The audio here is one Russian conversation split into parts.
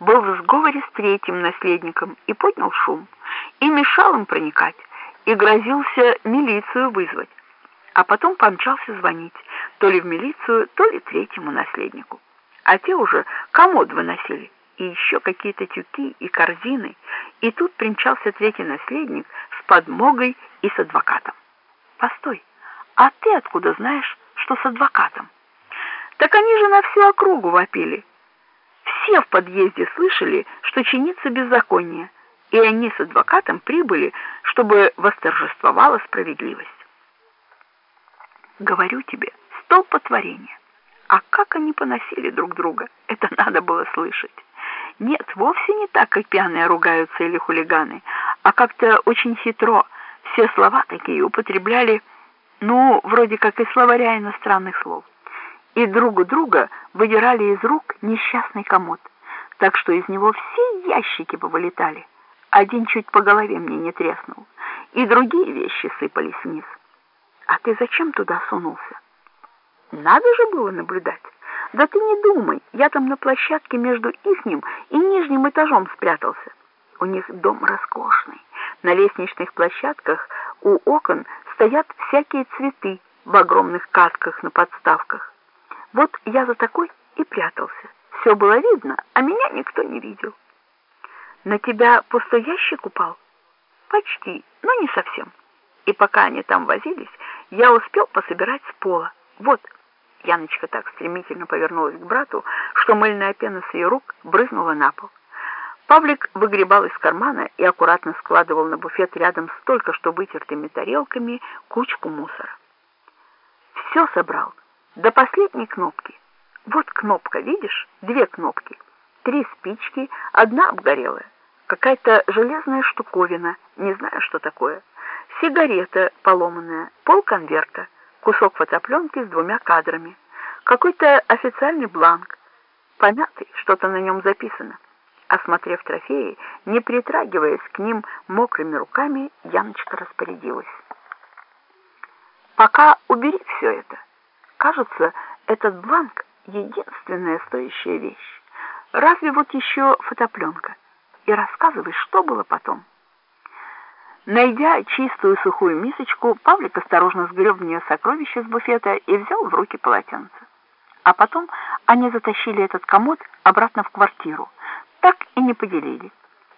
был в сговоре с третьим наследником и поднял шум, и мешал им проникать, и грозился милицию вызвать, а потом помчался звонить то ли в милицию, то ли третьему наследнику. А те уже комод выносили, и еще какие-то тюки и корзины, и тут примчался третий наследник с подмогой и с адвокатом. Постой, а ты откуда знаешь, что с адвокатом? Так они же на всю округу вопили. Все в подъезде слышали, что чинится беззаконие, и они с адвокатом прибыли, чтобы восторжествовала справедливость. Говорю тебе, столпотворение. А как они поносили друг друга, это надо было слышать. Нет, вовсе не так, как пьяные ругаются или хулиганы, а как-то очень хитро. Все слова такие употребляли, ну, вроде как из словаря иностранных слов. И друг друга выдирали из рук несчастный комод, так что из него все ящики повылетали. Один чуть по голове мне не треснул, и другие вещи сыпались вниз. А ты зачем туда сунулся? Надо же было наблюдать. Да ты не думай, я там на площадке между ихним и нижним этажом спрятался. У них дом роскошный. На лестничных площадках у окон стоят всякие цветы в огромных катках на подставках. Вот я за такой и прятался. Все было видно, а меня никто не видел. На тебя пустой ящик упал? Почти, но не совсем. И пока они там возились, я успел пособирать с пола. Вот, Яночка так стремительно повернулась к брату, что мыльная пена с ее рук брызнула на пол. Павлик выгребал из кармана и аккуратно складывал на буфет рядом с только что вытертыми тарелками кучку мусора. Все собрал, до последней кнопки. Вот кнопка, видишь? Две кнопки. Три спички, одна обгорелая. Какая-то железная штуковина, не знаю, что такое. Сигарета поломанная, пол конверта кусок фотопленки с двумя кадрами, какой-то официальный бланк, помятый, что-то на нем записано. Осмотрев трофеи, не притрагиваясь к ним мокрыми руками, Яночка распорядилась. «Пока убери все это. Кажется, этот бланк — единственная стоящая вещь. Разве вот еще фотопленка? И рассказывай, что было потом». Найдя чистую сухую мисочку, Павлик осторожно сгреб в нее сокровища с буфета и взял в руки полотенце. А потом они затащили этот комод обратно в квартиру, так и не поделили.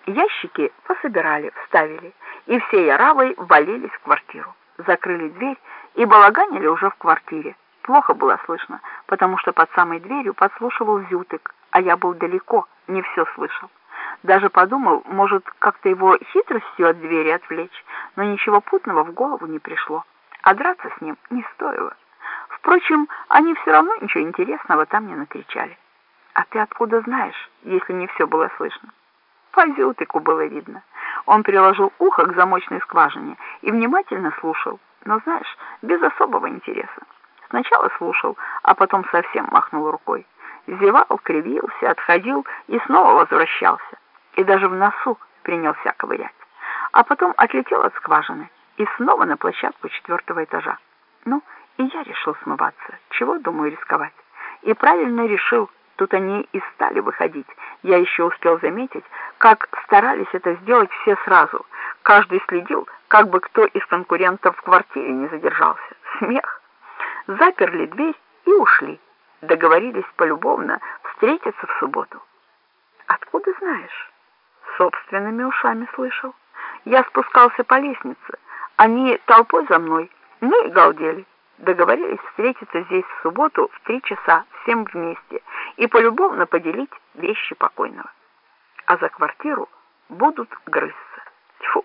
Ящики пособирали, вставили, и всей оравой валились в квартиру. Закрыли дверь и балаганили уже в квартире. Плохо было слышно, потому что под самой дверью подслушивал Зютык, а я был далеко, не все слышал. Даже подумал, может, как-то его хитростью от двери отвлечь, но ничего путного в голову не пришло. А драться с ним не стоило. Впрочем, они все равно ничего интересного там не накричали. А ты откуда знаешь, если не все было слышно? По Зютыку было видно. Он приложил ухо к замочной скважине и внимательно слушал, но, знаешь, без особого интереса. Сначала слушал, а потом совсем махнул рукой. Зевал, кривился, отходил и снова возвращался и даже в носу принялся ковырять. А потом отлетел от скважины и снова на площадку четвертого этажа. Ну, и я решил смываться. Чего, думаю, рисковать? И правильно решил. Тут они и стали выходить. Я еще успел заметить, как старались это сделать все сразу. Каждый следил, как бы кто из конкурентов в квартире не задержался. Смех. Заперли дверь и ушли. Договорились полюбовно встретиться в субботу. Откуда знаешь? собственными ушами слышал. Я спускался по лестнице, они толпой за мной, ну и галдели. Договорились встретиться здесь в субботу в три часа, всем вместе, и полюбовно поделить вещи покойного. А за квартиру будут грызться. Тьфу,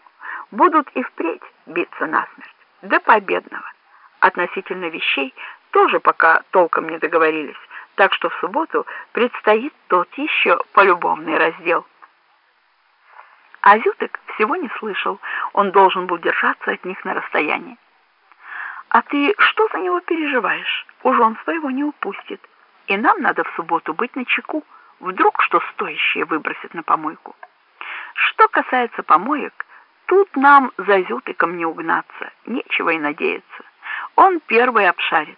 будут и впредь биться насмерть. До победного. Относительно вещей тоже пока толком не договорились, так что в субботу предстоит тот еще полюбовный раздел. А Зютык всего не слышал, он должен был держаться от них на расстоянии. «А ты что за него переживаешь? Уж он своего не упустит. И нам надо в субботу быть начеку. Вдруг что стоящее выбросит на помойку. Что касается помоек, тут нам за Зютыком не угнаться, нечего и надеяться. Он первый обшарит.